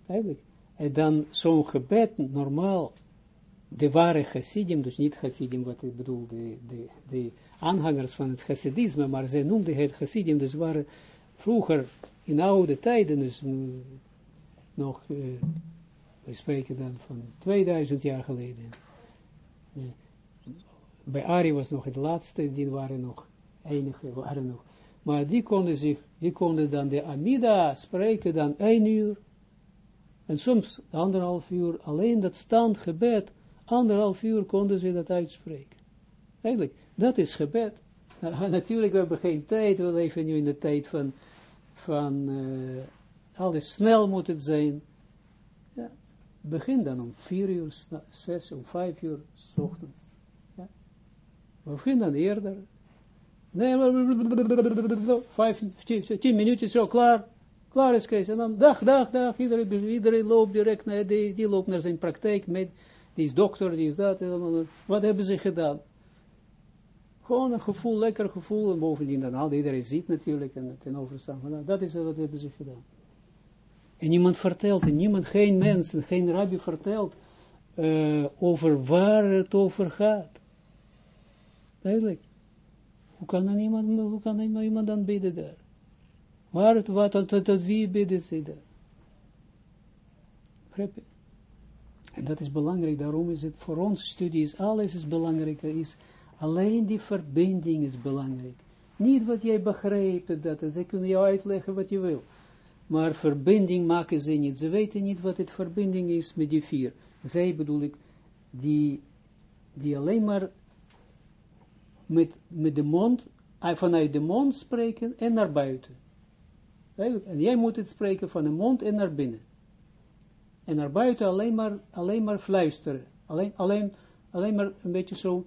S1: Eigenlijk. En dan zo'n gebed, normaal, de ware chassidim, dus niet chassidim, wat ik bedoel, de, de aanhangers van het chassidisme, maar zij noemden het chassidim, dus waren vroeger, in oude tijden, dus nog, uh, we spreken dan van 2000 jaar geleden. bij Ari was nog het laatste, die waren nog, enige waren nog. Maar die konden zich, die konden dan de Amida spreken dan één uur. En soms anderhalf uur, alleen dat staand gebed, anderhalf uur konden ze dat uitspreken. Eigenlijk, dat is gebed. Nou, natuurlijk, we hebben geen tijd, we leven nu in de tijd van, van uh, alles snel moet het zijn. Ja. Begin dan om vier uur, zes, om vijf uur, s ochtends. Ja. Begin dan eerder. Nee, vijf, tien, minuutjes zo, klaar. Klaar is Kees. En dan dag, dag, dag. Iedereen, iedereen loopt direct naar, die, die loopt naar zijn praktijk met, die is dokter, die is dat. Wat hebben ze gedaan? Gewoon een gevoel, lekker gevoel. En bovendien dan al, iedereen ziet natuurlijk en ten overstaan. Dat is wat hebben ze gedaan. En niemand vertelt, en niemand, geen mens, geen rabbi vertelt uh, over waar het over gaat. Duidelijk. Hoe kan dan iemand, hoe kan iemand dan bidden daar? Waar het, wat, tot, tot, wie bidden ze daar? Begrijp? En dat is belangrijk, daarom is het voor ons studies, alles is belangrijker, is alleen die verbinding is belangrijk. Niet wat jij begrijpt, dat, ze kunnen jou uitleggen wat je wil. Maar verbinding maken ze niet. Ze weten niet wat het verbinding is met die vier. Zij bedoel ik, die, die alleen maar met, met de mond, eh, vanuit de mond spreken en naar buiten. En jij moet het spreken van de mond en naar binnen. En naar buiten alleen maar, alleen maar fluisteren. Alleen, alleen, alleen maar een beetje zo,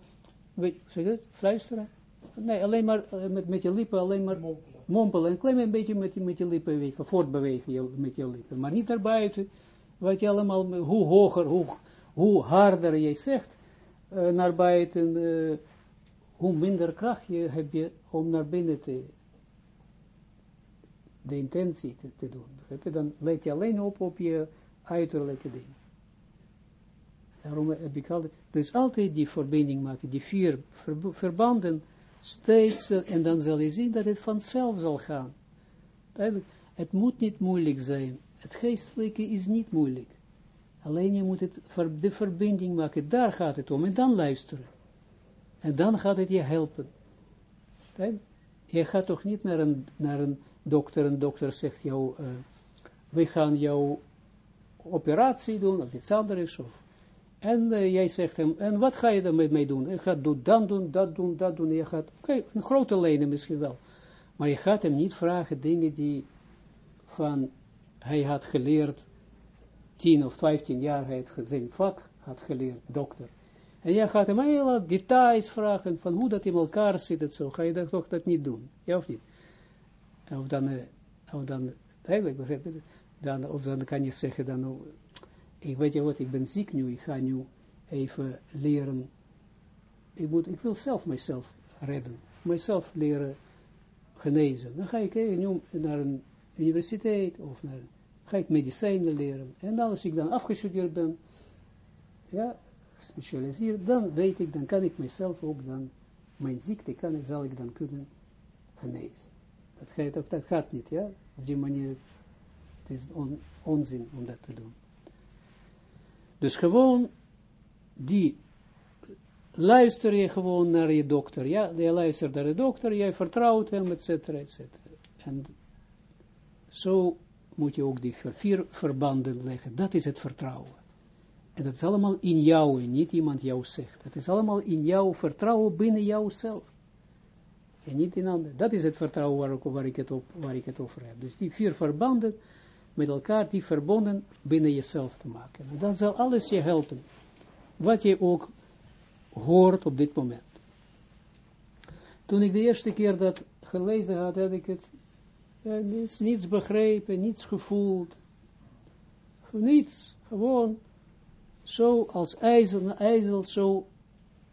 S1: weet, zeg je het, fluisteren? Nee, alleen maar eh, met, met je lippen, alleen maar mompelen. mompelen. Een klein beetje met, met je lippen bewegen, voortbewegen met je lippen. Maar niet naar buiten, wat je allemaal, hoe hoger, hoe, hoe harder je zegt, uh, naar buiten, uh, hoe minder kracht je heb je om naar binnen te, de intentie te, te doen. Dan let je alleen op op je uiterlijke dingen. Daarom heb ik altijd, dus altijd die verbinding maken, die vier verbanden, steeds, en dan zal je zien dat het vanzelf zal gaan. Het moet niet moeilijk zijn. Het geestelijke is niet moeilijk. Alleen je moet het, de verbinding maken, daar gaat het om, en dan luisteren. En dan gaat het je helpen. Je gaat toch niet naar een, naar een dokter, een dokter zegt jou, uh, we gaan jouw operatie doen, of iets anders, of, en uh, jij zegt hem, en wat ga je dan met mij doen? Je gaat dan doen, dat doen, dat doen, je gaat, oké, een grote lenen misschien wel, maar je gaat hem niet vragen dingen die van, hij had geleerd, 10 of 15 jaar, hij zijn vak had geleerd, dokter, en jij gaat hem hele details vragen van hoe dat in elkaar zit, het zo, ga je dat toch dat niet doen, ja of niet? Of dan, uh, of dan eigenlijk begrijp je, dan, of dan kan je zeggen, dan, oh, ik weet je wat, ik ben ziek nu, ik ga nu even leren ik, moet, ik wil zelf mijzelf redden, mijzelf leren genezen. Dan ga ik even naar een universiteit of naar, ga ik medicijnen leren. En als ik dan afgestudeerd ben, ja, gespecialiseerd, dan weet ik, dan kan ik mezelf ook dan, mijn ziekte kan ik, zal ik dan kunnen genezen. Dat gaat, dat gaat niet, ja, op die manier, het is on, onzin om dat te doen. Dus gewoon, die, luister je gewoon naar je dokter, ja, je luistert naar de dokter, jij vertrouwt hem, et cetera, et cetera. En zo moet je ook die vier verbanden leggen, dat is het vertrouwen. En dat is allemaal in jou en niet iemand jou zegt. Het is allemaal in jou vertrouwen binnen jouzelf. En niet in anderen. Dat is het vertrouwen waar, ik het op, waar ik het over heb. Dus die vier verbanden met elkaar, die verbonden binnen jezelf te maken. En dat zal alles je helpen. Wat je ook hoort op dit moment. Toen ik de eerste keer dat gelezen had, had ik het niets, niets begrepen, niets gevoeld. Niets, gewoon zo als ijzel, ijzel, zo,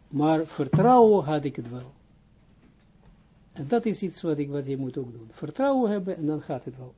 S1: maar vertrouwen had ik het wel. En dat is iets wat, ik, wat je moet ook doen. Vertrouwen hebben en dan gaat het wel.